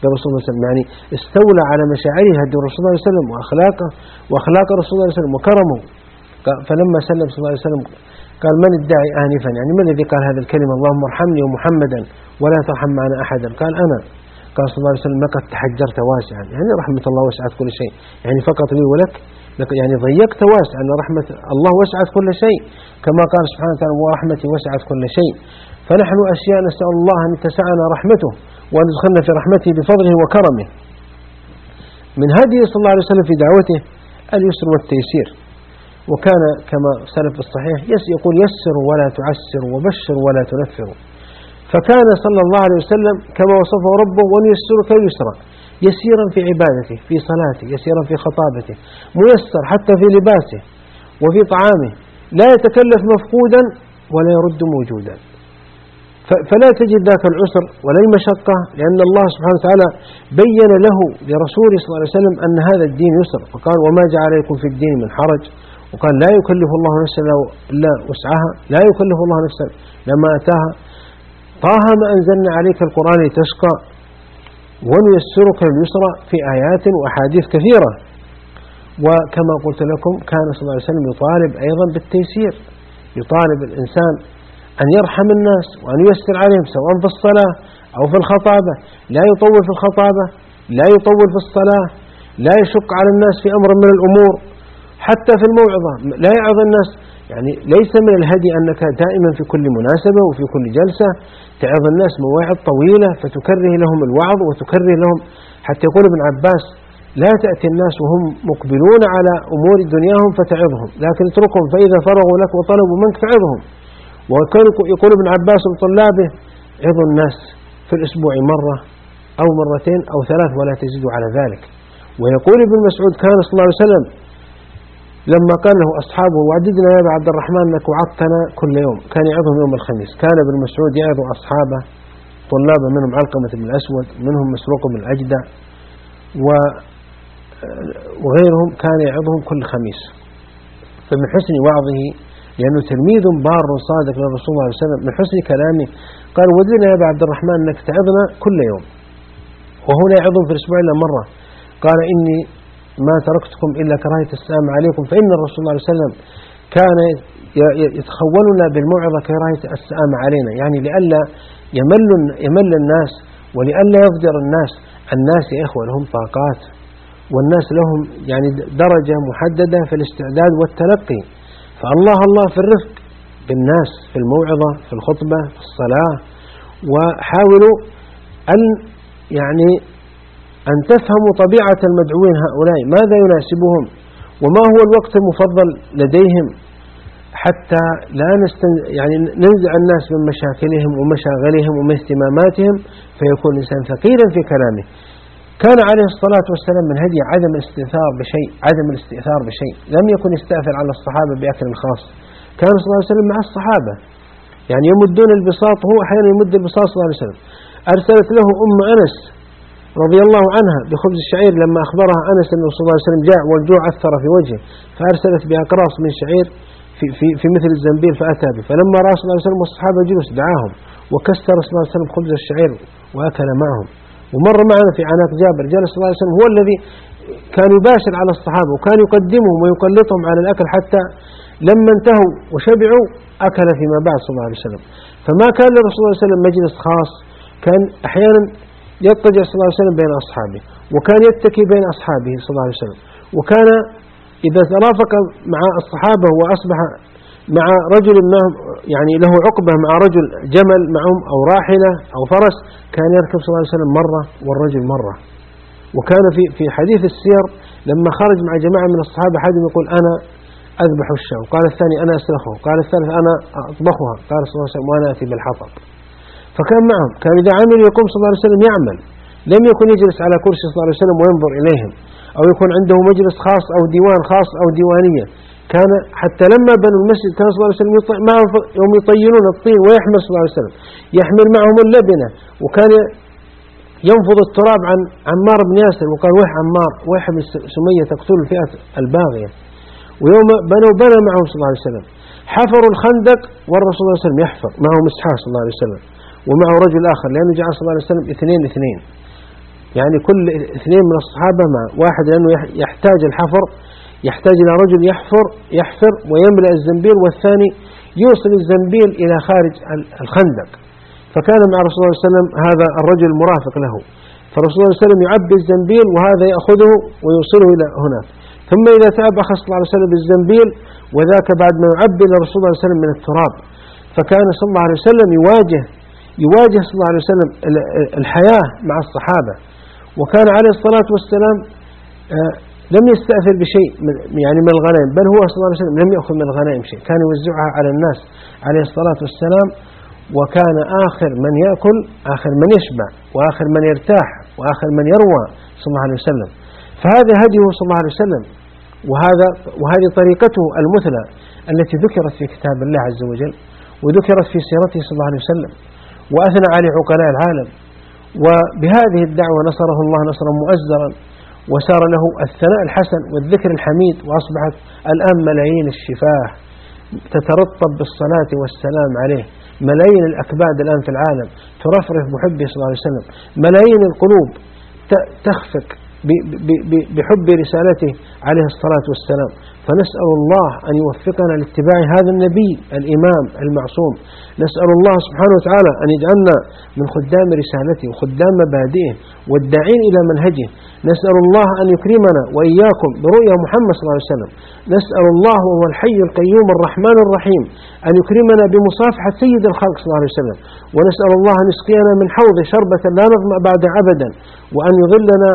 لرسول الله صلى الله عليه وسلم. يعني استولى على مشاعره هدي الرسول صلى الله عليه وسلم وأخلاقه وأخلاق الرسول صلى الله عليه وسلم وكرمه. فلما سلم صلى الله عليه وسلم قال من الداعي آنفا؟ يعني من الذي قال هذه الكلمة؟ اللهم ارحمني ومحمدا ولا ترحم معنا أحدا. قال أنا. قال صلى الله عليه وسلم لقد تحجرت واسعا. يعني رحمة الله وسعت كل شيء. يعني فقط لي ولك يعني ضيقت واسع أن رحمة الله وسعت كل شيء. كما قال سبحانه وتعالى ورحمتي وسعت كل شيء. فنحن أشياء نسأل الله أن تسعنا رحمته وأن يدخلنا في رحمته بفضله وكرمه. من هديه صلى الله عليه وسلم في دعوته اليسر والتيسير. وكان كما سلف الصحيح يقول يسروا ولا تعسروا وبشروا ولا تنفروا فكان صلى الله عليه وسلم كما وصفه ربه ونيسرك يسرا يسيرا في عبادته في صلاته يسيرا في خطابته ميسر حتى في لباسه وفي طعامه لا يتكلف مفقودا ولا يرد موجودا. فلا تجد ذاك العسر ولا المشقة لأن الله سبحانه وتعالى بين له لرسوله صلى الله عليه وسلم أن هذا الدين يسر. فقال وما جعل عليكم في الدين من حرج. وقال لا يكلف الله نفسا إلا وسعها لا يكلف الله نفسا لما أتاها. طه ما أنزلنا عليك القرآن لتشقى ونيسرك اليسرى في آيات وأحاديث كثيرة. وكما قلت لكم كان صلى الله عليه وسلم يطالب أيضا بالتيسير يطالب الإنسان أن يرحم الناس وأن ييسر عليهم سواء في الصلاة أو في الخطابة. لا يطول في الخطابة لا يطول في الصلاة لا يشق على الناس في أمر من الأمور. حتى في الموعظة لا يعظ الناس يعني ليس من الهدي أنك دائما في كل مناسبة وفي كل جلسة تعظ الناس مواعظ طويلة فتكره لهم الوعظ وتكره لهم حتى يقول ابن عباس لا تأتي الناس وهم مقبلون على أمور دنياهم فتعظهم لكن اتركهم فإذا فرغوا لك وطلبوا منك فعظهم وكان يقول ابن عباس لطلابه عظوا الناس في الأسبوع مرة أو مرتين أو ثلاث ولا تزيدوا على ذلك. ويقول ابن مسعود كان صلى الله عليه وسلم لما قال له أصحابه وعددنا يا عبد الرحمن أنك وعظتنا كل يوم. كان يعظهم يوم الخميس. كان ابن مسعود يعظ أصحابه. طلابه منهم علقمة بن الأسود منهم مسروق بن الأجدع وغيرهم كان يعظهم كل خميس. فمن حسن وعظه لأنه تلميذ بار صادق للرسول صلى الله عليه وسلم من حسن كلامه قال ودنا يا عبد الرحمن أنك تعظنا كل يوم. وهنا يعظهم في الأسبوع إلا مرة قال إني ما تركتكم إلا كراهية السلام عليكم فإن الرسول صلى الله عليه وسلم كان يتخولنا بالموعظة كراهية السلام علينا. يعني لئلا يمل, يمل الناس ولئلا يضجر الناس الناس يا إخوة لهم طاقات والناس لهم يعني درجة محددة في الاستعداد والتلقي. فالله الله في الرفق بالناس في الموعظة في الخطبة في الصلاة. وحاولوا أن يعني أن تفهموا طبيعة المدعوين هؤلاء ماذا يناسبهم؟ وما هو الوقت المفضل لديهم؟ حتى لا نستن يعني ننزع الناس من مشاكلهم ومشاغلهم ومن اهتماماتهم فيكون الإنسان ثقيلا في كلامه. كان عليه الصلاة والسلام من هدي عدم الاستئثار بشيء عدم الاستئثار بشيء لم يكن يستأثر على الصحابة بأكل خاص. كان صلى الله عليه وسلم مع الصحابة. يعني يمدون البساط هو أحيانا يمد البساط صلى الله عليه وسلم. أرسلت له أم أنس رضي الله عنها بخبز الشعير لما أخبرها أنس أنه صلى الله عليه وسلم جاء والجوع أثر في وجهه فأرسلت بأقراص من شعير في, في, في مثل الزنبيل فأتى به. فلما رأى صلى الله عليه وسلم والصحابة جلوس دعاهم وكسر صلى الله عليه وسلم خبز الشعير وأكل معهم. ومر معنا في عناق جابر جلس صلى الله عليه وسلم هو الذي كان يباشر على الصحابة وكان يقدمهم ويقلطهم على الأكل حتى لما انتهوا وشبعوا أكل فيما بعد صلى الله عليه وسلم. فما كان للرسول صلى الله عليه وسلم مجلس خاص كان أحيانا يضطجع صلى الله عليه وسلم بين أصحابه وكان يتكي بين أصحابه صلى الله عليه وسلم. وكان إذا ترافق مع الصحابة وأصبح مع رجل ما يعني له عقبة مع رجل جمل معهم أو راحلة أو فرس كان يركب صلى الله عليه وسلم مرة والرجل مرة. وكان في في حديث السير لما خرج مع جماعة من الصحابة أحدهم يقول أنا أذبح الشاة قال الثاني أنا أسلخه قال الثالث أنا أطبخها قال صلى الله عليه وسلم وأنا أتي بالحطب. فكان معهم كان إذا عمل يقوم صلى الله عليه وسلم يعمل. لم يكن يجلس على كرسي صلى الله عليه وسلم وينظر إليهم أو يكون عنده مجلس خاص أو ديوان خاص أو ديوانية. كان حتى لما بنوا المسجد كان صلى الله عليه وسلم معهم يوم الطين ويحمل صلى الله عليه وسلم. يحمل معهم اللبنة وكان ينفض التراب عن عمار بن ياسر وقال ويح عمار ويح سمية تقتل الفئة الباغية. ويوم بنوا بنى معهم صلى الله عليه وسلم. حفروا الخندق والرسول صلى الله عليه وسلم يحفر معه مسحار صلى الله عليه وسلم. ومعه رجل آخر لأنه جعل صلى الله عليه وسلم اثنين اثنين. يعني كل اثنين من الصحابة مع واحد لأنه يحتاج الحفر يحتاج إلى رجل يحفر يحفر ويملأ الزنبيل والثاني يوصل الزنبيل إلى خارج الخندق. فكان مع رسول الله صلى الله عليه وسلم هذا الرجل مرافق له. الله صلى الله عليه وسلم يعبي الزنبيل وهذا يأخذه ويوصله إلى هناك. ثم إذا تعب أخذ صلى الله عليه وسلم بالزنبيل وذاك بعد ما يعبي الرسول صلى الله عليه وسلم من التراب. فكان صلى الله عليه وسلم يواجه يواجه صلى الله عليه وسلم الحياة مع الصحابة. وكان عليه الصلاة والسلام آه، لم يستأثر بشيء يعني من الغنائم بل هو صلى الله عليه وسلم لم يأخذ من الغنائم شيء. كان يوزعها على الناس عليه الصلاة والسلام وكان آخر من يأكل آخر من يشبع وآخر من يرتاح وآخر من يروى صلى الله عليه وسلم. فهذا هديه صلى الله عليه وسلم وهذا وهذه طريقته المثلى التي ذكرت في كتاب الله عز وجل وذكرت في سيرته صلى الله عليه وسلم. وأثنى عليه عقلاء العالم. وبهذه الدعوة نصره الله نصرا مؤزرا وسار له الثناء الحسن والذكر الحميد وأصبحت الآن ملايين الشفاه تترطب بالصلاة والسلام عليه. ملايين الأكباد الآن في العالم ترفرف محبه صلى الله عليه وسلم. ملايين القلوب تخفق بحب رسالته عليه الصلاة والسلام. فنسأل الله أن يوفقنا لاتباع هذا النبي الإمام المعصوم. نسأل الله سبحانه وتعالى أن يجعلنا من خدام رسالته وخدام مبادئه والداعين إلى منهجه. نسأل الله أن يكرمنا وإياكم برؤيا محمد صلى الله عليه وسلم. نسأل الله وهو الحي القيوم الرحمن الرحيم أن يكرمنا بمصافحة سيد الخلق صلى الله عليه وسلم. ونسأل الله أن يسقينا من حوض شربة لا نظمأ بعد أبدا. وأن يظلنا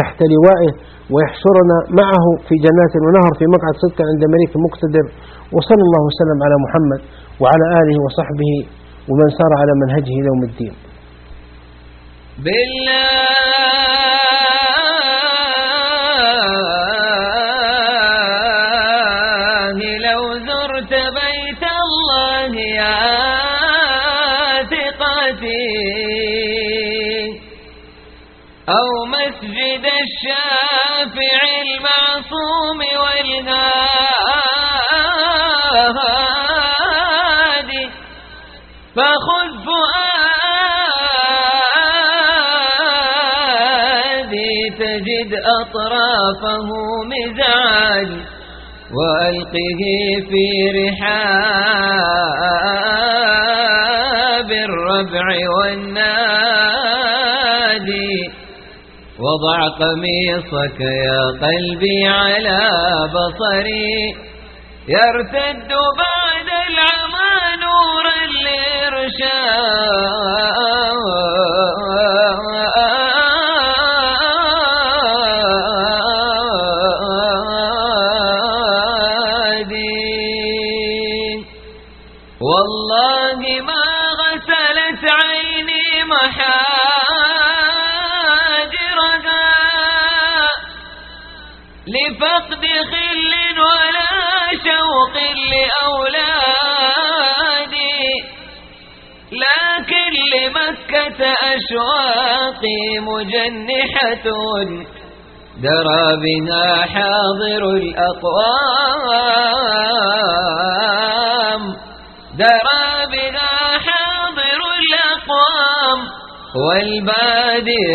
تحت لوائه ويحشرنا معه في جنات ونهر في مقعد صدق عند ملك مقتدر. وصلى الله وسلم على محمد وعلى آله وصحبه ومن سار على منهجه يوم الدين. بالله الشافع المعصوم والهادي فخذ فؤادي تجد أطرافه مزعاج وألقه في رحاب الربع والنادي وضع قميصك يا قلبي على بصري. يرتد بعد لمكة أشواقي مجنحة. درى بها حاضر الأقوام. درى بها حاضر الأقوام. والبادي